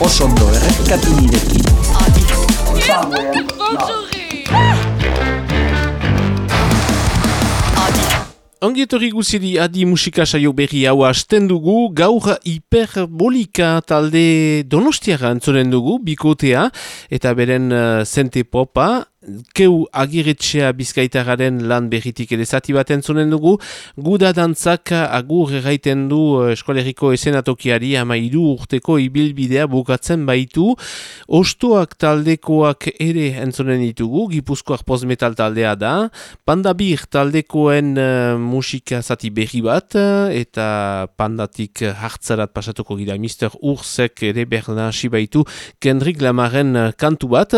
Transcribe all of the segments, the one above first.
osondo errepikatu nirekin. Ongietorri guziri adi musika saio berri hau hasten dugu, gaur hiperbolika talde donostiara entzoren dugu, bikotea, eta beren zente popa, keu agiretxea bizkaitararen lan berritik ere zati bat entzunen dugu, guda dantzak agur erraiten du eh, eskoleriko esenatokiari ama iru urteko ibilbidea bukatzen baitu, ostoak taldekoak ere entzunen ditugu, gipuzkoak postmetal taldea da, pandabir taldekoen uh, musika zati berri bat, eta pandatik hartzarat pasatuko gira Mr. Ursek ere berna baitu Kendrick Lamaren kantu bat,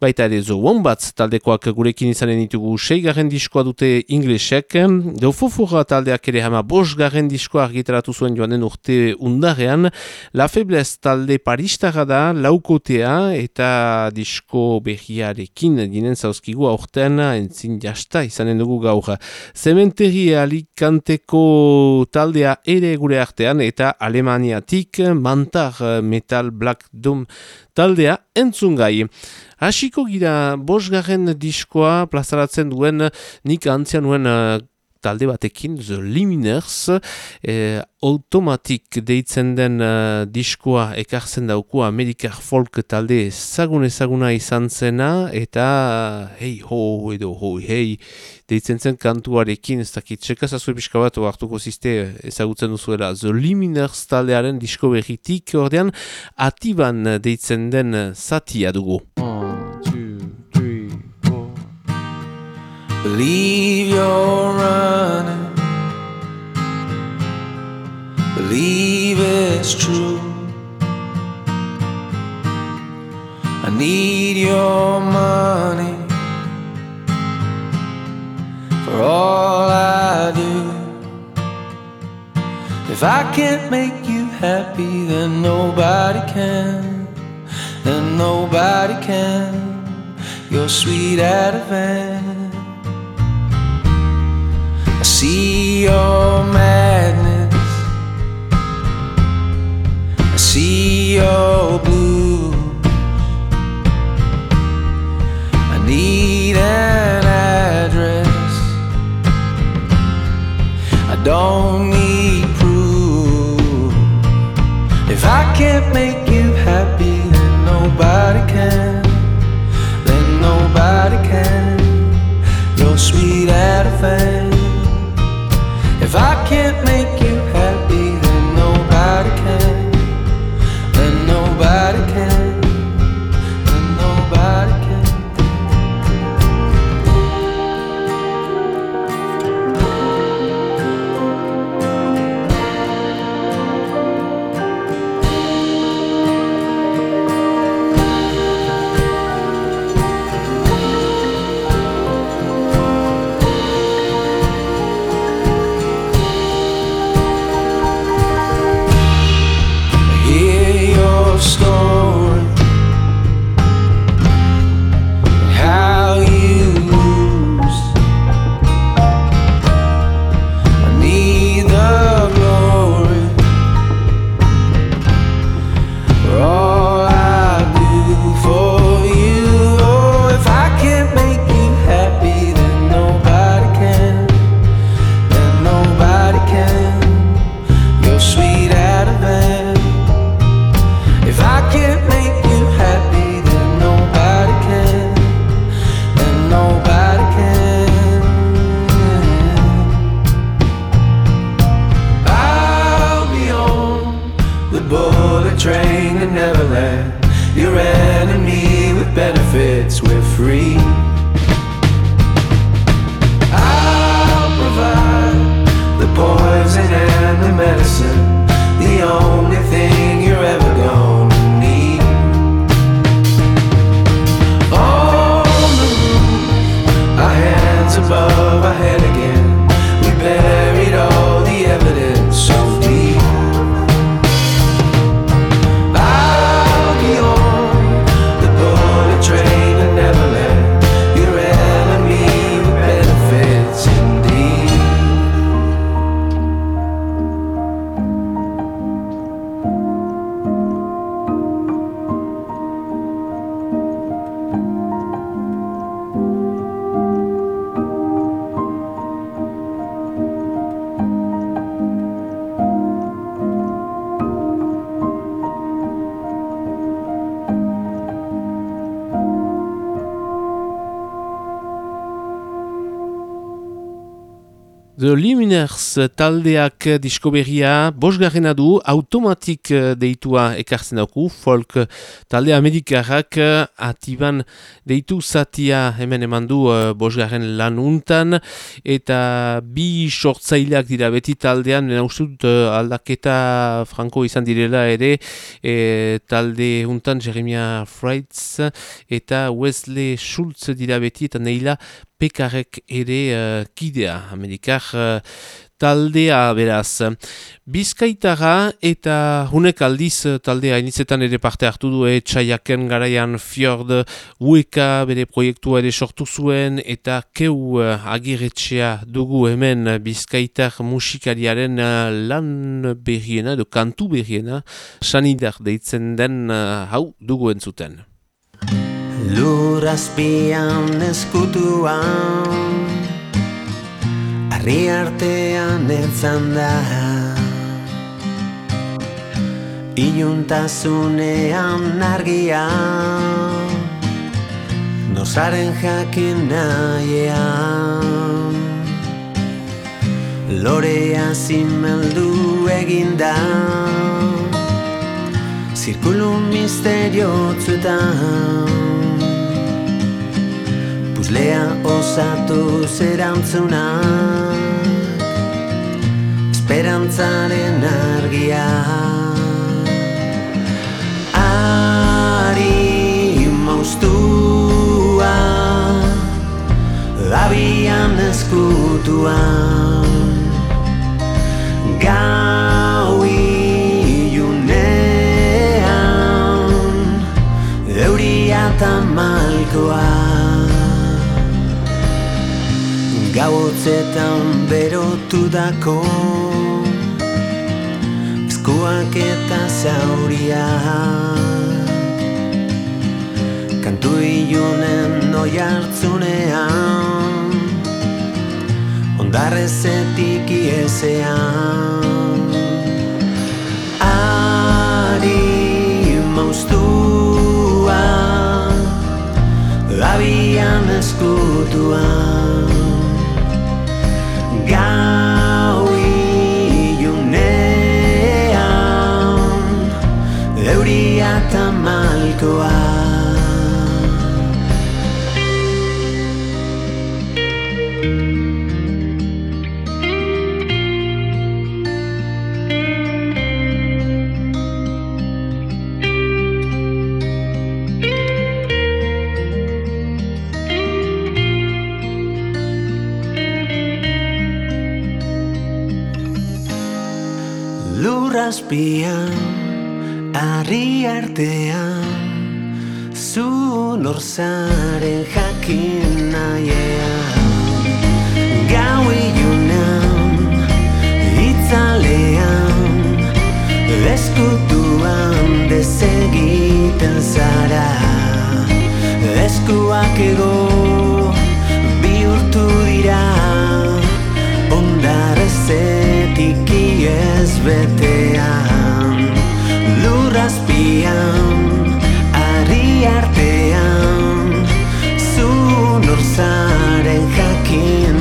baita ere zo wombatz taldekoak gurekin izanen ditugu seigarren diskoa dute inglesek. Deufofura taldeak ere hama bos garren diskoa argitaratu zuen joan den urte undarean. La Febles talde paristara da, laukotea eta disko berriarekin ginen zauzkigu aurten entzin jasta izanen dugu gaur. Zementeri alikanteko taldea ere gure artean eta alemaniatik mantar metal black doom taldea entzungai. Hasiko gira bosgarren diskoa plazaratzen duen nik antzia nuen uh, talde batekin, The Liminers, eh, automatik deitzen den uh, diskoa ekartzen dauku Amerikar folk talde ezagun ezaguna izan zena, eta hei ho edo ho hei deitzen zen kantuarekin, ez dakit, txekazazu episka bat hartuko ziste ezagutzen duzuela, The Liminers taldearen disko berritik, ordean, atiban deitzen den zatia dugu. Believe you're running. Need your money for all I do. If I can't make you happy, then nobody can. Then nobody can. You're sweet Ativan see your madness. I see your blue. Need an address. I don't need proof. If I can't make you happy, then nobody can. Then nobody can. You're sweet at a fan. If I can't make you Taldeak diskoberria bosgarrena du automatik eh, deitua ekartzen dauku, folk talde amerikarrak atiban deitu zatia hemen eman du bosgarren lan untan, eta bi sortzaileak dira beti taldean, nena ustut aldaketa franko izan direla ere, e, talde untan Jeremia Freitz eta Wesley Schultz dira beti, eta neila pekarek ere uh, kidea, amerikar uh, taldea beraz. Bizkaitara eta hunek aldiz uh, taldea inizetan ere parte hartu du etxaiaken garaian fjord ueka bere proiektua ere sortu zuen eta keu uh, agiretxea dugu hemen bizkaitar musikariaren lan berriena, edo kantu berriena, sanidar deitzen den hau dugu entzuten. Lurazpian eskutuan Arri artean etzan da. Iuntasunean argia. Nosaren jakin nahiean Lorea zimeldu eginda Zirkulu misteriotzuetan Puslea osatu zerantzuna. Esperantzaren argia. Ari maustua Abian eskutuan Gau iunean Euria eta malkoa Gauotzetan berotu dako. Eskuak eta zauriak Kantu ilunen oi hartzunean. Ondarrezetik iesean. Ari maustua Abian eskutuan gau iunean Euria eta malkoa azpian, arri artean, zu norzaren jakin nahiean. Gau iunan, itzalean, eskutuan desegiten zara, eskuak ego bihurtu dira, ondarrezetik iez betean Lurrazpian, ari artean Zu norzaren jakin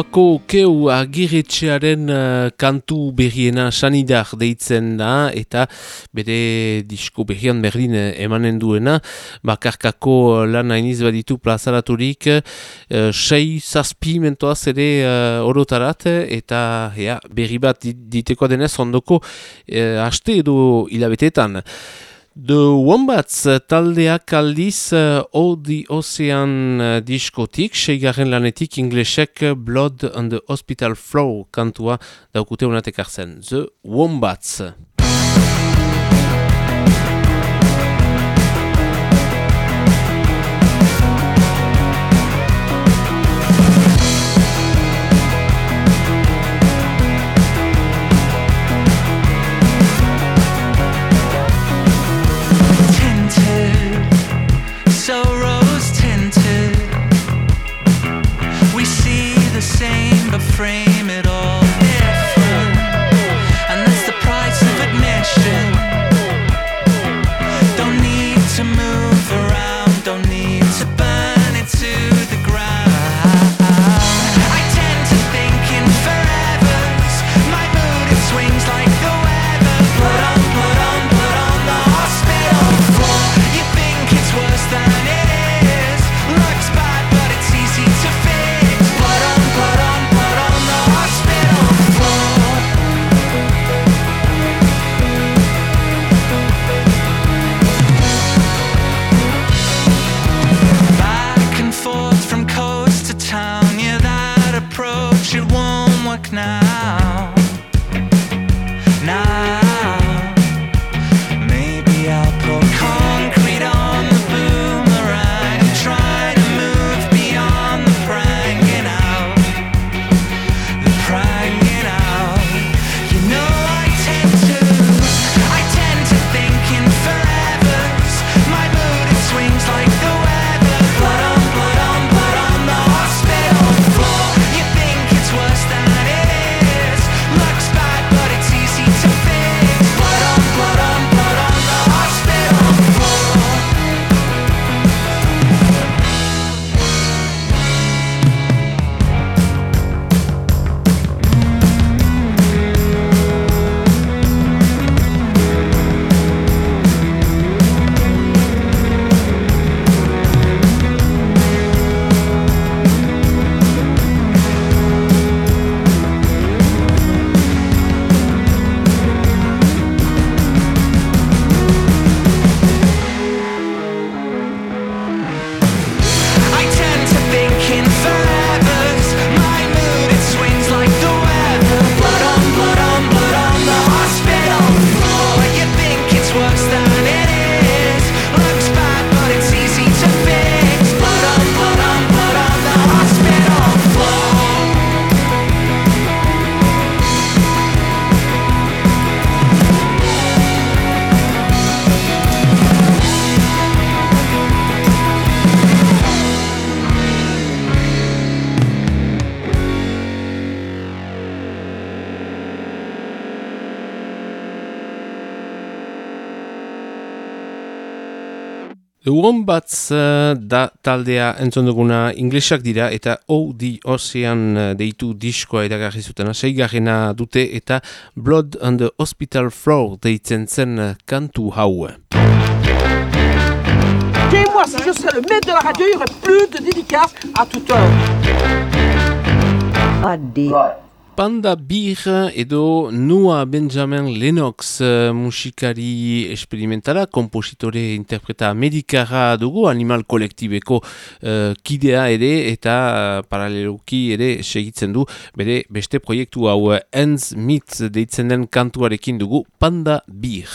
Ondagoako keu agiretxearen uh, kantu berriena sanidar deitzen da eta bere disko berrian berdin uh, emanen duena bakarkako lan hainiz baditu plazaraturik uh, sei zazpi mentoaz ere uh, orotarat eta ja, berri bat diteko denez ondoko uh, aste edo hilabetetan. The Wombats taldeak aldiz uh, Odi Ocean uh, diskotik, seigarren lanetik inglesek Blood on the Hospital Floor kantua daukute honatek arzen. The Wombats. Wombats uh, da taldea entzon duguna inglesak dira eta O.D. Ocean uh, deitu diskoa edagarri zutena seigarrena dute eta Blood on the Hospital Floor deitzen zen uh, kantu hau. Dis-moi, si je serais le maître de la radio, il y aurait plus de dédicaces à toute heure. Adi. Panda Bir edo Nua Benjamin Lennox uh, musikari esperimentara, kompositore interpreta medikara dugu, animal kolektibeko uh, kidea ere eta uh, paraleluki ere segitzen du, bere beste proiektu hau Ends Meet deitzen den kantuarekin dugu Panda Bir.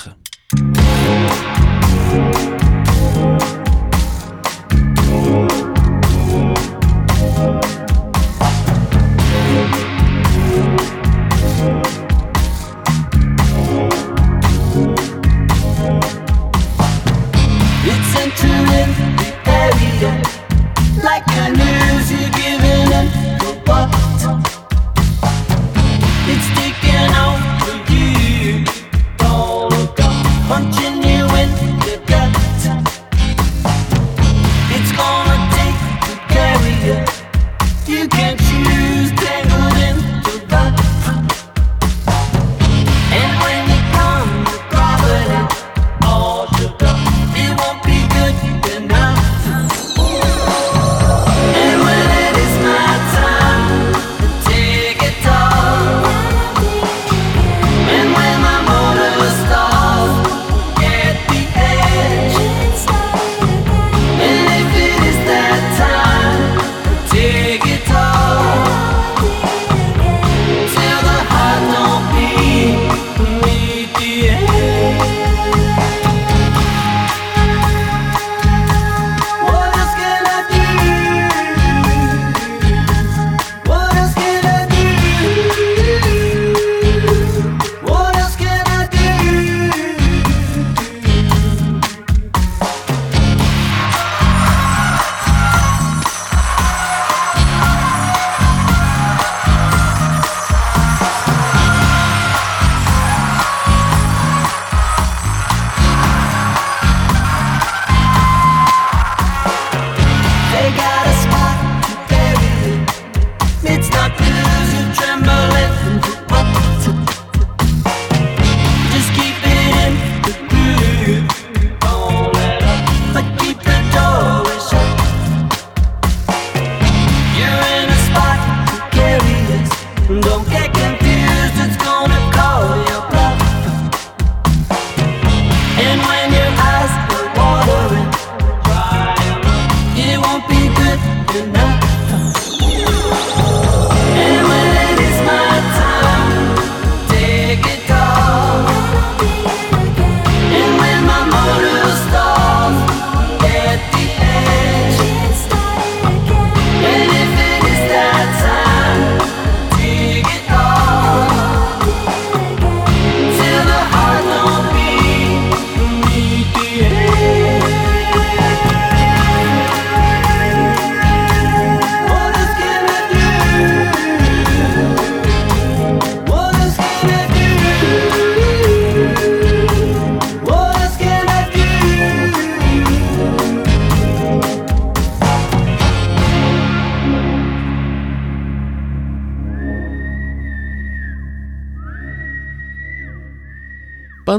Don't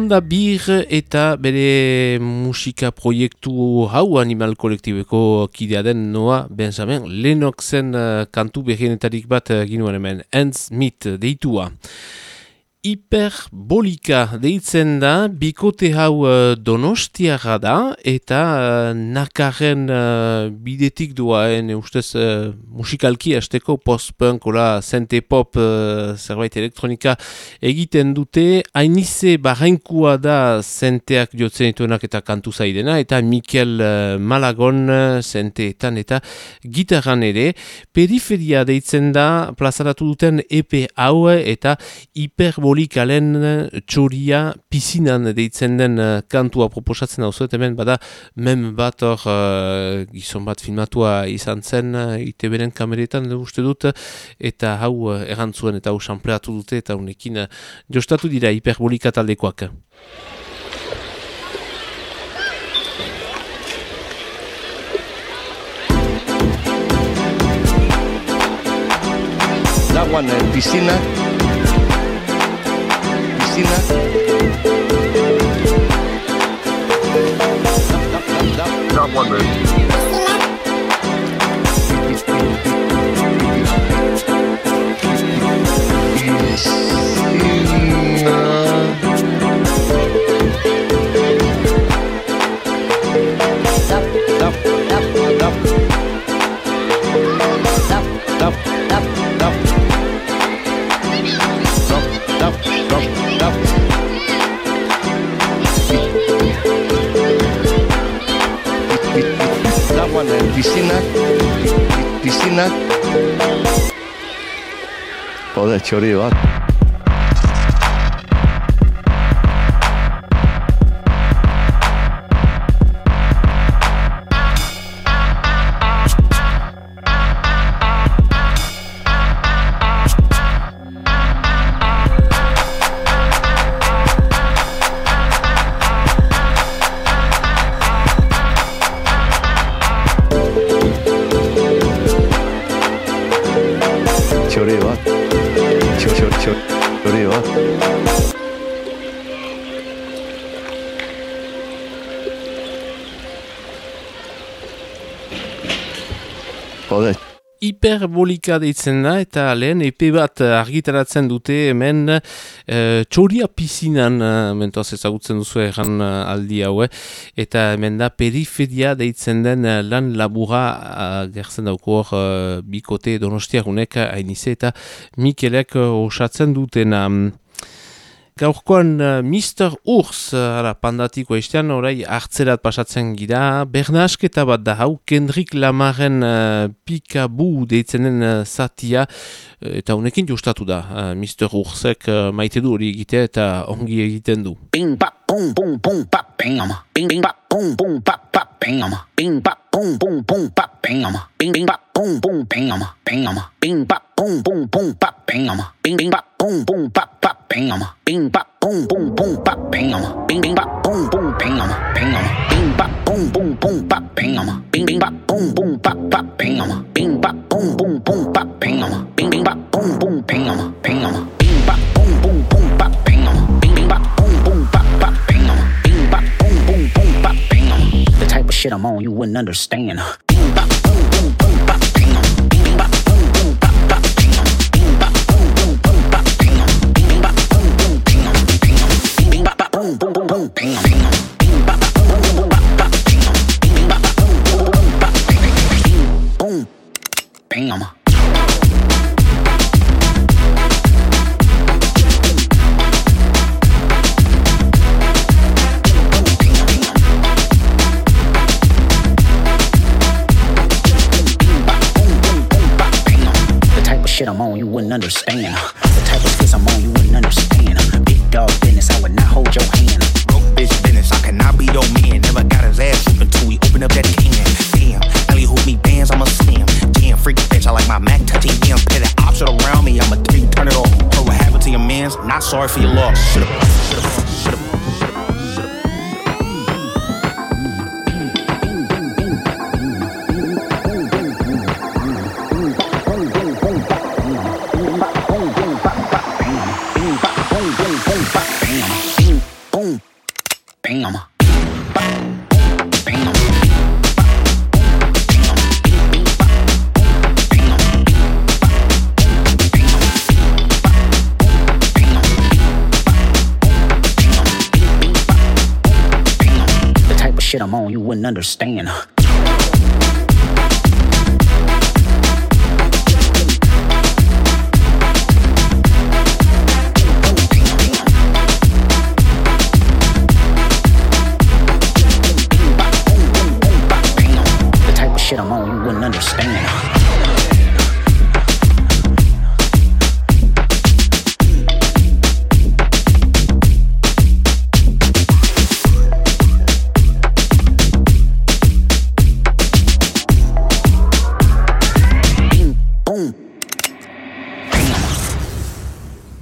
Panda Bir eta bere musika proiektu hau animal kolektibeko kidea den Noa Benjamin Lennoxen uh, kantu berrienetarik bat uh, ginuen hemen Ends Meet deitua. Hiperbolika deitzen da, bikote hau uh, donostiara da, eta uh, nakaren uh, bidetik duaen, ustez musikalki hasteko post-punk, ola, pop, zerbait elektronika egiten dute, hainize barrenkua da zenteak jotzen dituenak eta kantu zaidena, eta Mikel Malagon zenteetan eta gitarran ere, periferia deitzen da, plazaratu duten EP hau eta hiperbolika txoria pizinan deitzen den uh, kantua proposatzen hau zuet, hemen bada mem bat hor uh, gizon bat filmatua izan zen uh, ITB-ren kameretan uste dut, eta hau uh, errantzuen eta hau sampleatu dute eta unekin uh, jostatu dira hiperbolika taldekoak. Agua en piscina. Not one minute. Piscina. Piscina. Joder, txori bat. 小小弟啊。好的。Hiperbolika deitzen da eta lehen epe bat eh, argitaratzen dute hemen e, txoria pizinan e, mentoaz ezagutzen duzu eh, aldi haue eta hemen da periferia deitzen den eh, lan labura gertzen dauko hor eh, bikote donostiagunek hainize eta Mikelek eh, osatzen dutena. Gaurkoan uh, Mr. Urs, uh, ara, pandatiko estean, orai hartzerat pasatzen gira, bernasketa bat da hau, Kendrick Lamaren uh, Pikabu deitzen den uh, zatia, eta honekin justatu da, uh, Mr. Ursek uh, maite du hori egitea eta ongi egiten du. Bing bop boom boom boom bop bam. Bing bing bop boom boom bop bop bam. Bing bop boom boom boom bop bam. Bing bing bop boom boom bam bam. Bing bop boom boom boom bop bam. Bing bing bop boom boom bop bop bam. Bing bop boom boom boom bop bam. Bing bing bop boom boom bam bam. Bing bop boom boom boom bop bam. Bing bing bop boom boom bop bop bam. Bing bop boom boom boom bop bam. Bing bing bop boom boom bam bam. The type of shit I'm on you wouldn't understand. shit I'm on, you wouldn't understand. The type of fist I'm on, you wouldn't understand. Big dog business, I would not hold your hand. Sorry for your loss. Should've, should've.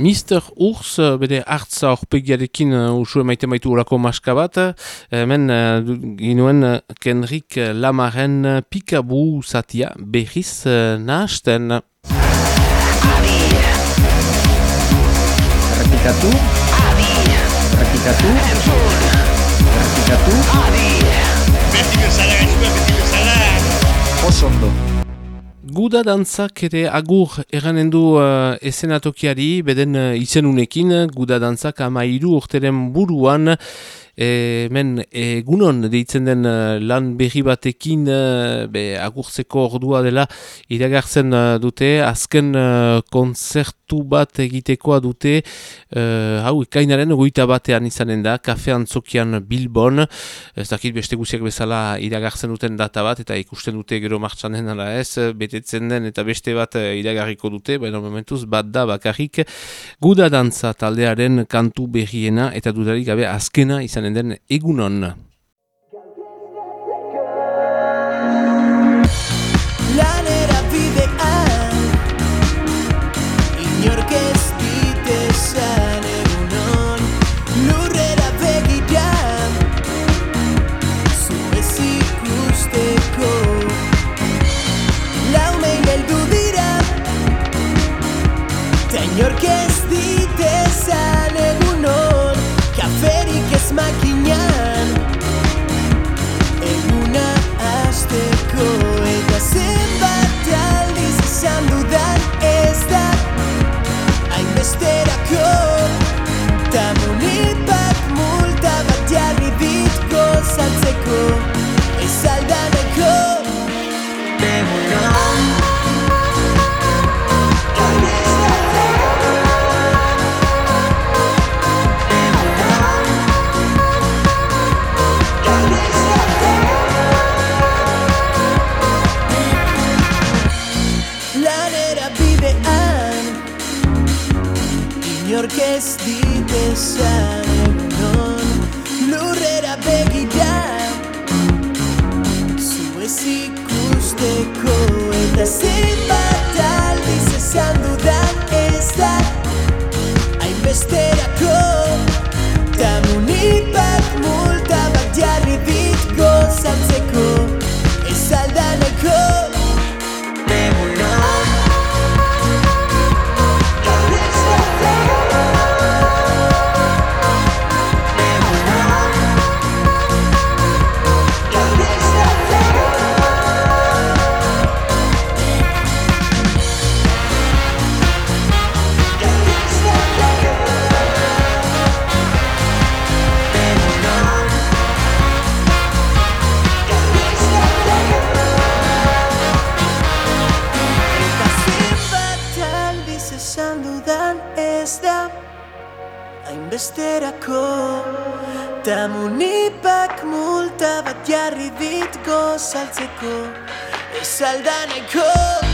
Urs, eh, bere hartza horpegiarekin uh, usu emaiten baitu urako maska bat, eh, hemen uh, ginuen uh, Kenrik Lamaren uh, pikabu zatia berriz uh, nahasten. Errepikatu. Errepikatu. Errepikatu. Guda dantzak ere agur eranen du uh, esenatokiari, beden uh, izenunekin, guda dantzak ama hiru urteren buruan, E, men egunon deitzen den uh, lan berri batekin uh, be, agurtzeko ordua dela iragartzen uh, dute, azken konzertu bat egitekoa dute, hau ekainaren goita batean izanen da, kafe antzokian Bilbon, ez dakit beste guziak bezala iragartzen duten data bat, eta ikusten dute gero martxan den ala ez, betetzen den eta beste bat eh, iragarriko dute, baina momentuz bat da bakarrik. Guda dantza taldearen kantu berriena eta dudarik gabe azkena izanen den egunon. Inork ez dit esan egunon Lurrera begira Zu ez ikusteko Eta zenbat aldiz esan dudan dit gozaltzeko Ez aldaneko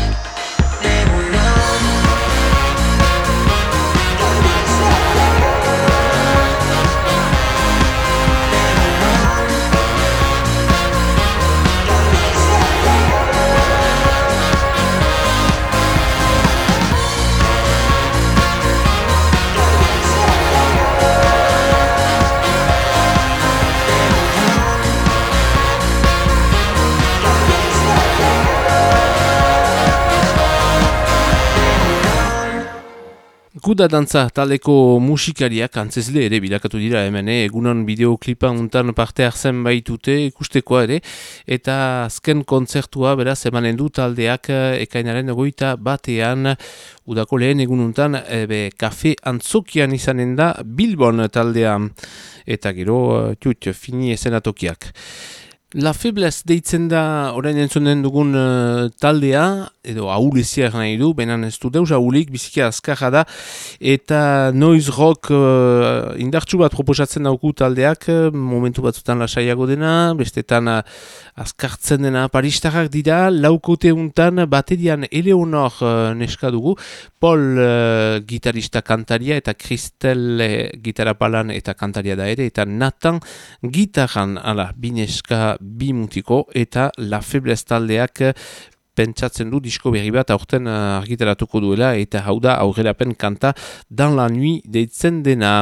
Guda dantza taleko musikariak antzezle ere bilakatu dira hemen, eh? egunon bideoklipa untan parte hartzen baitute ikustekoa ere, eta azken kontzertua beraz emanen du taldeak eh, ekainaren egoita batean, udako lehen egununtan ebe, kafe antzokian izanen da Bilbon taldean, eta gero eh, txut, fini esenatokiak. La Febles deitzen da orain entzunen dugun uh, taldea, edo ahuleziak nahi du, benan ez du deus ahulik, biziki azkarra da, eta noise rock uh, indartsu bat proposatzen dauku taldeak, uh, momentu batzutan lasaiago dena, bestetan uh, azkartzen dena paristarrak dira, laukote untan baterian Eleonor uh, neska dugu, Paul uh, gitarista kantaria eta Kristel uh, gitarapalan eta kantaria da ere, eta Nathan gitaran, ala, bineska bi mutiko eta La Febles taldeak pentsatzen du disko berri bat aurten uh, argitaratuko duela eta hau da aurrerapen kanta Dan la Nuit deitzen dena.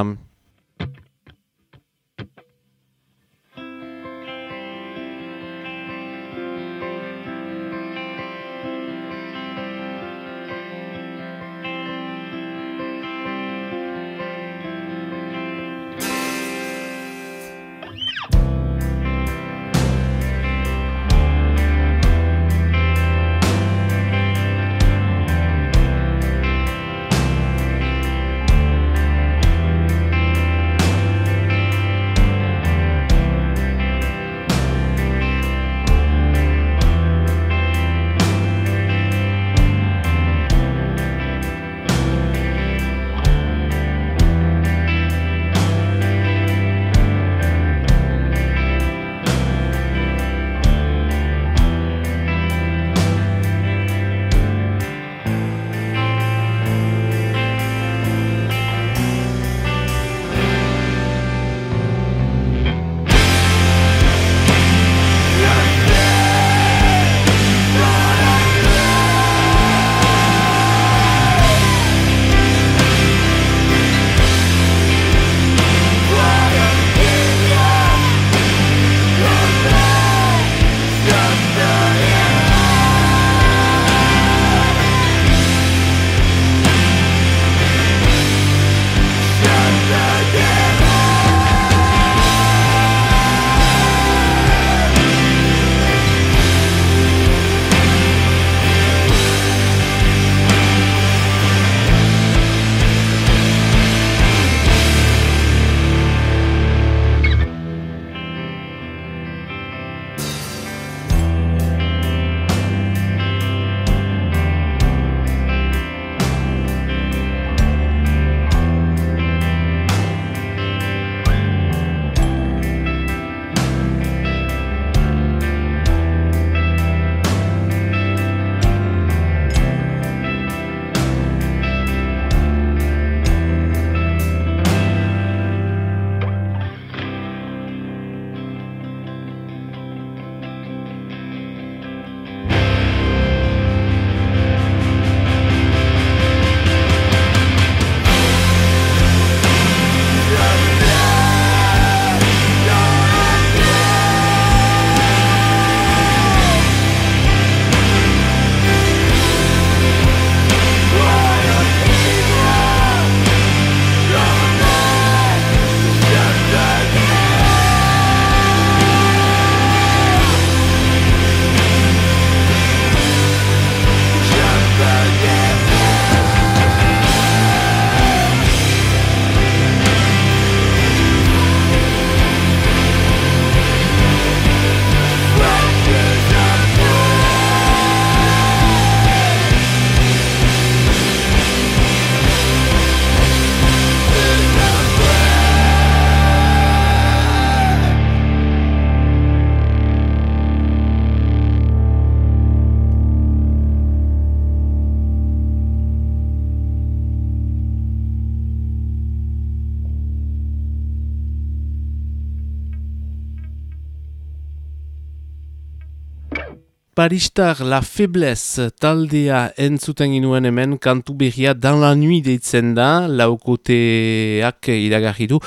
Paristar La Faiblesse taldea entzuten ginuen hemen kantu berria Dan la Nuit deitzen da, laukoteak iragarri du.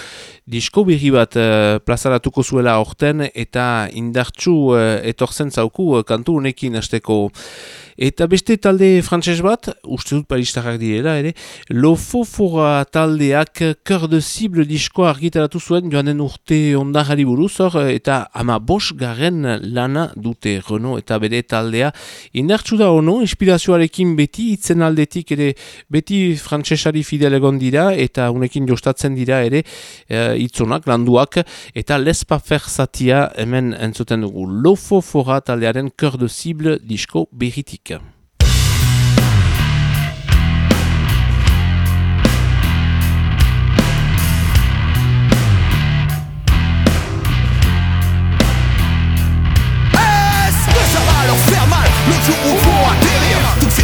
Disko berri bat uh, plazaratuko zuela orten eta indartsu uh, etorzen zauku uh, kantu honekin hasteko. Eta beste talde frantses bat, uste dut paristarrak direla ere, Lofofora taldeak Cœur de Cible diskoa argitaratu zuen joanen urte ondarari buruz hor, eta ama bos garen lana dute Renault eta bere taldea. Indartsu da ono, inspirazioarekin beti, itzen aldetik ere beti frantsesari fidel egon dira, eta unekin jostatzen dira ere e, itzunak, landuak, eta lespafer zatia hemen entzuten dugu. Lofofora taldearen kör de zible disko berritik.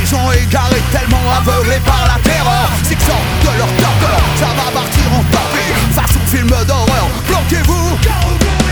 gens égarés, tellement aveuglés par la terreur. S'exortent de leur ça va partir en part d'horreur, planquez-vous.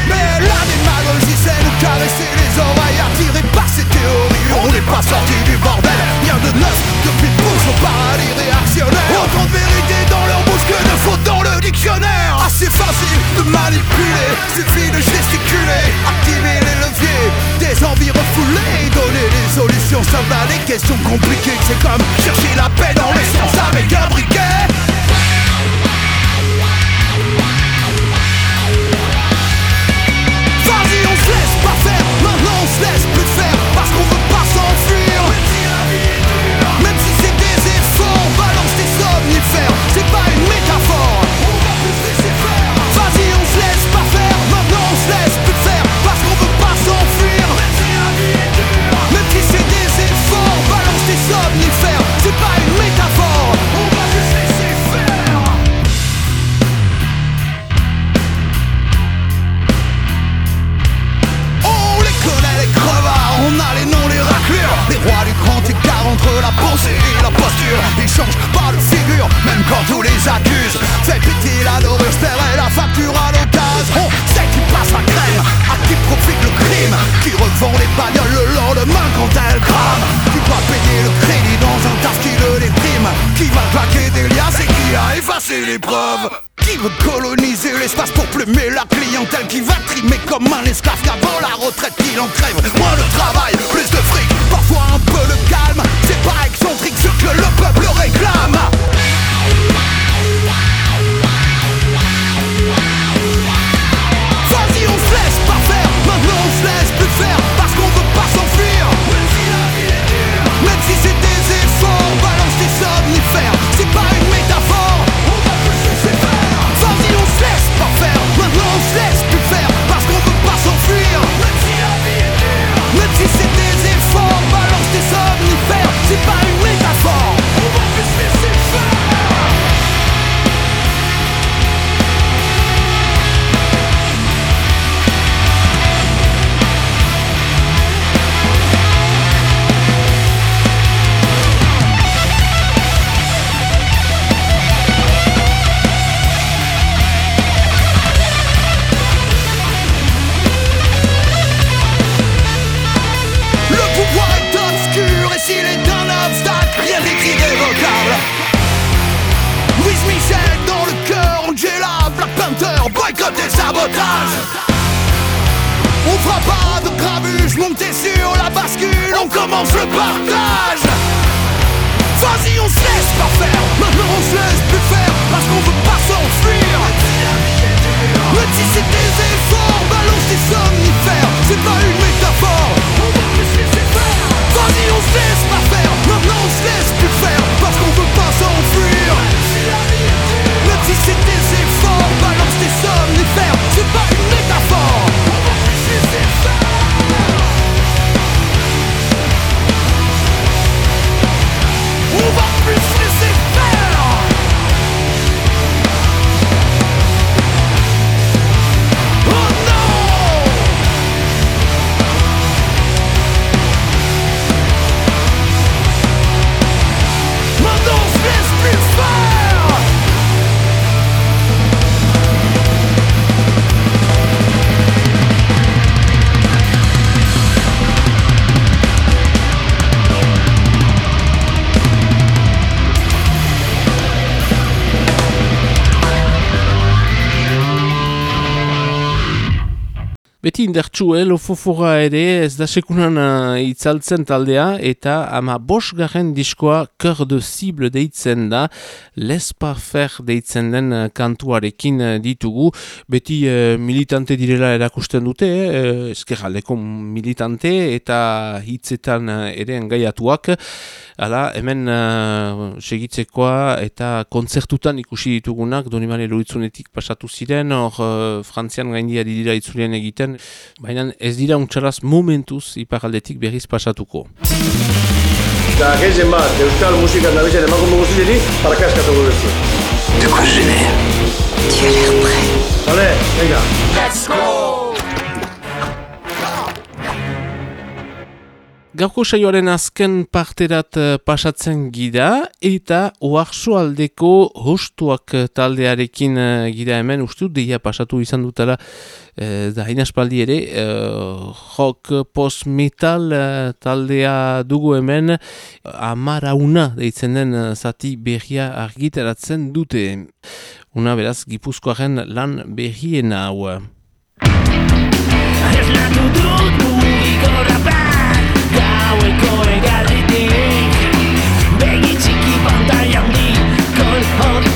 Mais la démagogie c'est nous caresser les oreilles Attirés par ces théories, on n'est pas sorti du bordel. Rien de neuf depuis au paradis réactionnaire Autant de vérité dans leur bouche que de fautes dans le dictionnaire. Assez facile de manipuler, suffit de gesticuler. Activer les leviers, des envies refoulées Donner des solutions simples à des questions compliquées. C'est comme chercher la paix dans l'essence avec un briquet se laisse plus faire Parce qu'on veut pas s'enfuir. Même si c'est des efforts, balance tes somnifères la pensée et la posture. Ils changent pas de figure, même quand tous les accusent. Fait péter la dorure, je la facture à l'occasion. On sait qui passe la crème, à qui profite le crime Qui revend les bagnoles le lendemain quand elles crament Qui doit payer le crédit dans un taf qui le déprime Qui va claquer des liasses et qui a effacé les preuves qui veut coloniser l'espace pour plumer la clientèle Qui va trimer comme un esclave qu'avant la retraite qu'il en crève Moins de travail, plus de fric, parfois un peu de calme. C'est pas excentrique ce que le peuple réclame Beti indertsu, eh, lofofora ere ez da sekunan uh, itzaltzen taldea eta ama bos garen diskoa Cœur de Cible deitzen da Les Parfer deitzen den uh, kantuarekin uh, ditugu. Beti uh, militante direla erakusten dute eh, eskerraldeko militante eta hitzetan uh, ere engaiatuak. Hala, hemen uh, segitzekoa eta kontzertutan ikusi ditugunak Donibane Loritzunetik pasatu ziren hor uh, Frantzian gaindia dira itzulien egiten baina ez dira untxaraz momentuz iparaldetik berriz pasatuko. Eta gehien bat, euskal musikan nabizen emakume guztieri, parka eskatu gurezu. De quoi je n'ai Tu as l'air prêt. Vale, venga. Gaurko saioaren azken parterat eh, pasatzen gira eta oarsoaldeko hostuak eh, taldearekin uh, gira hemen. Uste dut deia pasatu izan dutela uh, da aspaldi ere uh, rock post metal uh, taldea dugu hemen. Amarauna deitzen den zati berria argitaratzen dute. Una beraz gipuzkoaren lan berriena hau. Ez latu dut mugiko rapak Gaueko egaletik Begi txiki pantai handi Kol hot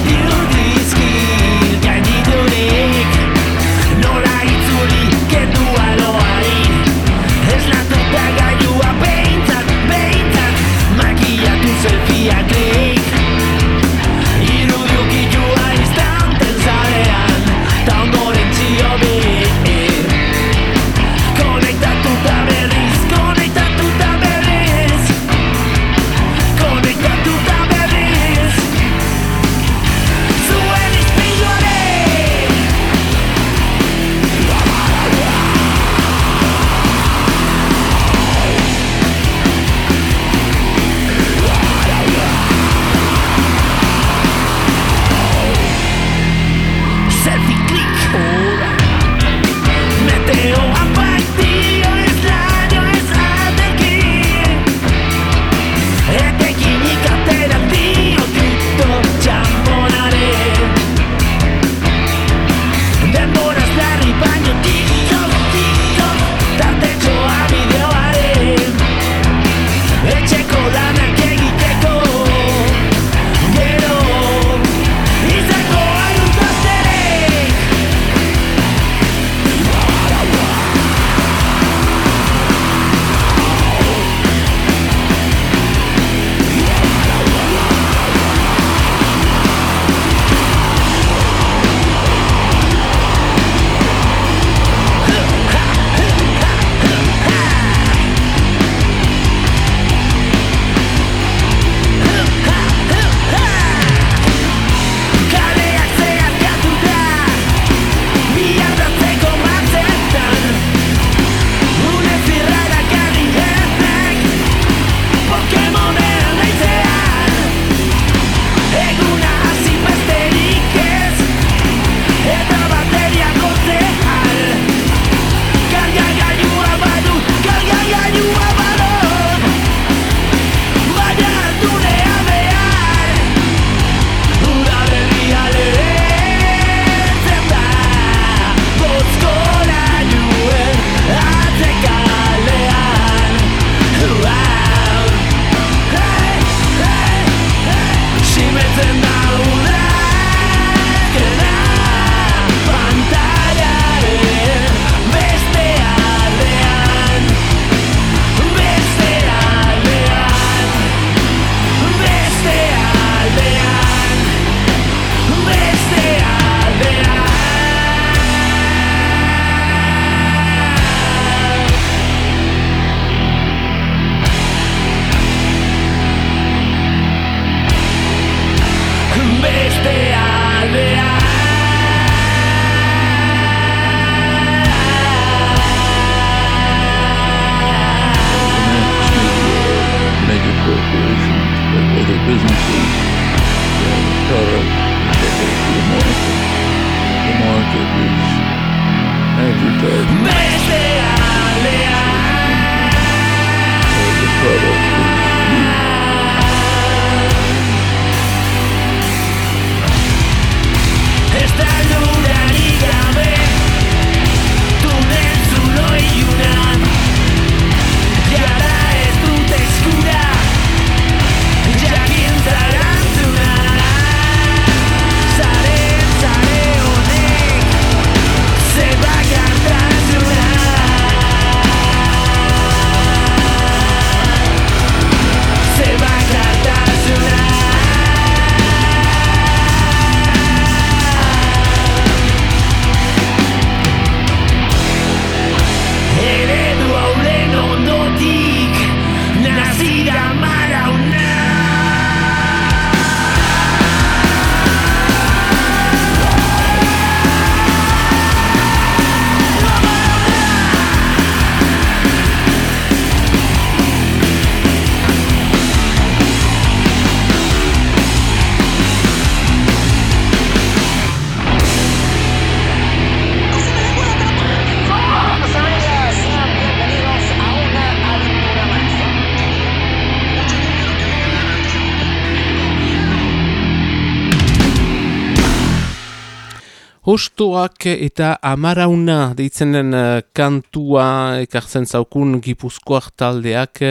Hostoak eta amarauna deitzen den eh, kantua ekartzen zaukun gipuzkoak taldeak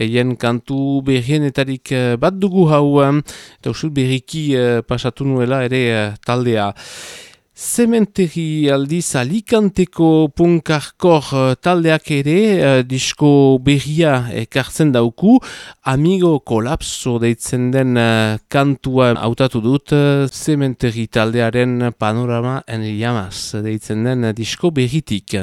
eien kantu berrienetarik uh, bat dugu hau uh, eta usut berriki pasatu nuela ere taldea. Zementeri aldiz alikanteko punkarkor eh, taldeak ere uh, disko berria ekartzen dauku amigo kolapso deitzen den uh, kantua hautatu dut uh, taldearen panorama en llamas deitzen den disko berritik.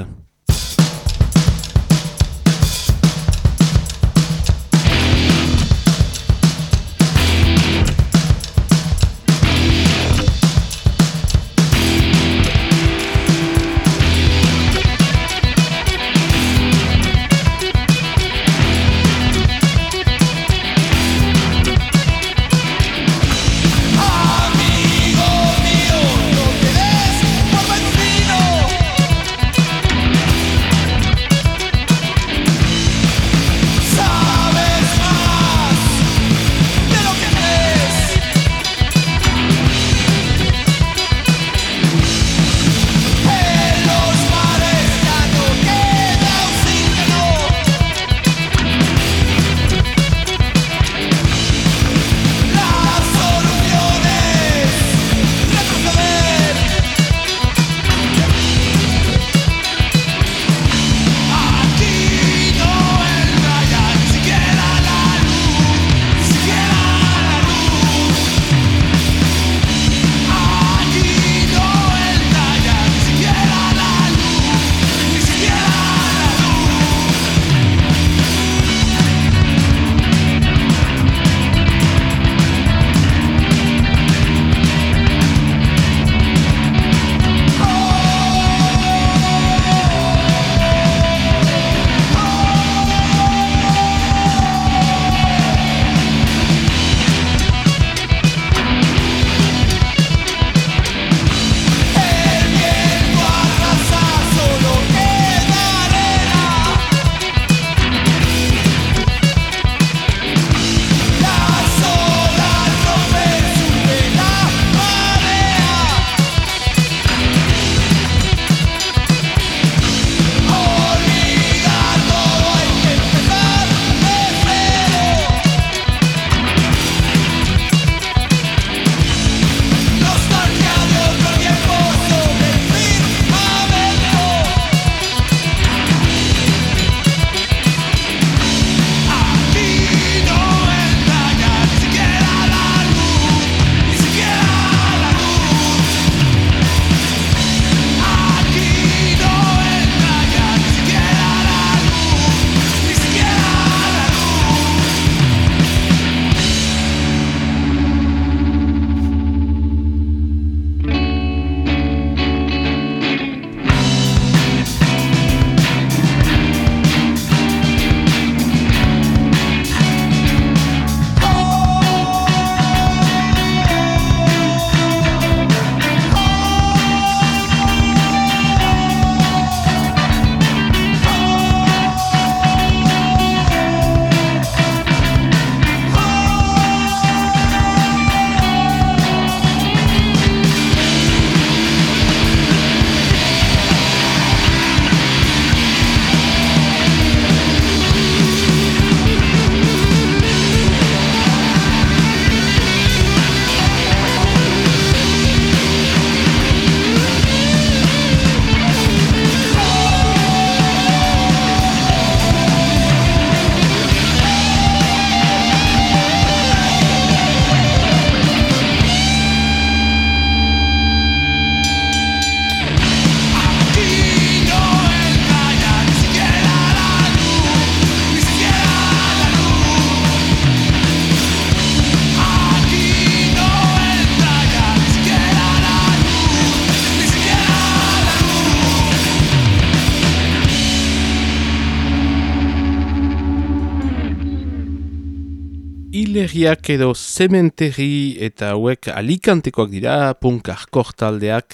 Hilerriak edo zementeri eta hauek alikantekoak dira, punkarkor taldeak,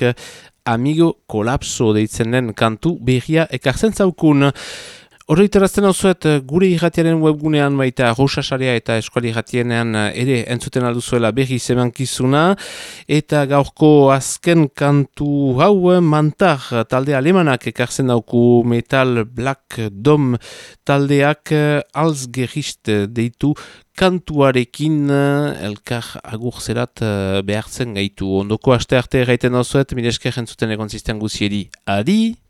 amigo kolapso deitzen den kantu berria ekartzen zaukun. Horreiterazten hau zuet, gure irratiaren webgunean baita roxasaria eta eskuali irratienean ere entzuten alduzuela berri zemankizuna eta gaurko azken kantu hau mantar talde alemanak ekartzen dauku metal black dom taldeak gerist deitu kantuarekin elkar agur zerat behartzen gaitu. Ondoko aste arte gaiten hau zuet, mire esker entzuten egon zisten guzieri. Adi!